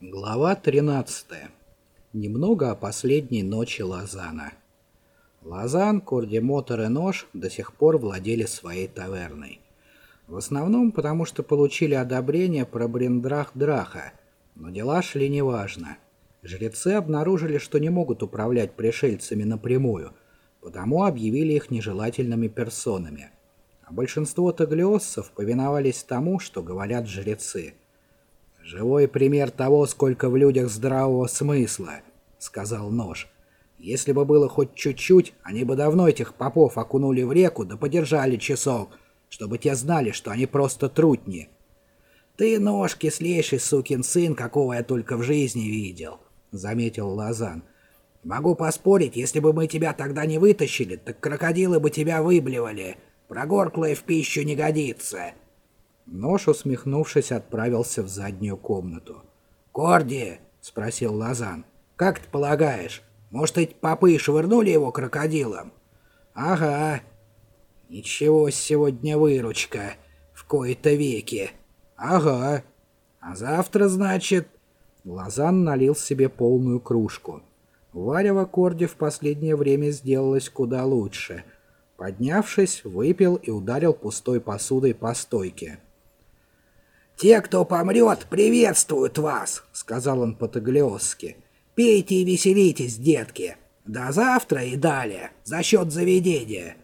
Глава 13. Немного о последней ночи Лозана. Лозан, Кордимотор и Нож до сих пор владели своей таверной. В основном потому, что получили одобрение про Брендрах Драха, но дела шли неважно. Жрецы обнаружили, что не могут управлять пришельцами напрямую, потому объявили их нежелательными персонами. А большинство таглиоссов повиновались тому, что говорят жрецы – «Живой пример того, сколько в людях здравого смысла», — сказал Нож. «Если бы было хоть чуть-чуть, они бы давно этих попов окунули в реку да подержали часок, чтобы те знали, что они просто трутни». «Ты, Нож, кислейший сукин сын, какого я только в жизни видел», — заметил Лазан. «Могу поспорить, если бы мы тебя тогда не вытащили, так крокодилы бы тебя выблевали. Прогорклое в пищу не годится». Нож, усмехнувшись, отправился в заднюю комнату. «Корди!» — спросил Лазан. «Как ты полагаешь, может, эти попы швырнули его крокодилом?» «Ага. Ничего, сегодня выручка. В кои-то веки. Ага. А завтра, значит...» Лазан налил себе полную кружку. Варево Корди в последнее время сделалось куда лучше. Поднявшись, выпил и ударил пустой посудой по стойке. «Те, кто помрет, приветствуют вас», — сказал он по-таглиосски. «Пейте и веселитесь, детки. До завтра и далее, за счет заведения».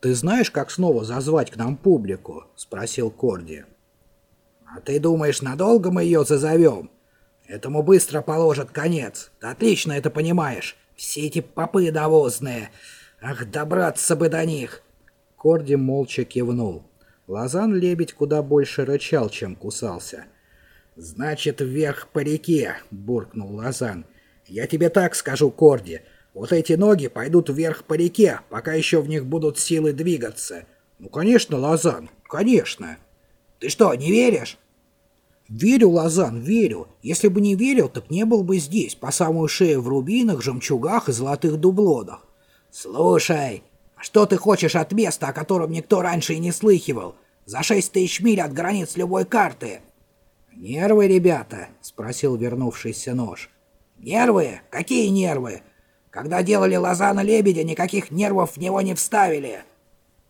«Ты знаешь, как снова зазвать к нам публику?» — спросил Корди. «А ты думаешь, надолго мы ее зазовем? Этому быстро положат конец. Ты отлично это понимаешь. Все эти попы довозные. Ах, добраться бы до них!» Корди молча кивнул. Лазан-лебедь куда больше рычал, чем кусался. «Значит, вверх по реке», — буркнул Лазан. «Я тебе так скажу, Корди. Вот эти ноги пойдут вверх по реке, пока еще в них будут силы двигаться». «Ну, конечно, Лазан, конечно». «Ты что, не веришь?» «Верю, Лазан, верю. Если бы не верил, так не был бы здесь, по самую шею в рубинах, жемчугах и золотых дублонах». «Слушай, что ты хочешь от места, о котором никто раньше и не слыхивал? За шесть тысяч миль от границ любой карты. «Нервы, ребята?» — спросил вернувшийся нож. «Нервы? Какие нервы? Когда делали Лозана Лебедя, никаких нервов в него не вставили.